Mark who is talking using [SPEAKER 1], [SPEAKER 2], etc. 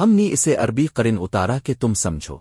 [SPEAKER 1] ہم نے اسے عربی قرن اتارا کہ تم سمجھو۔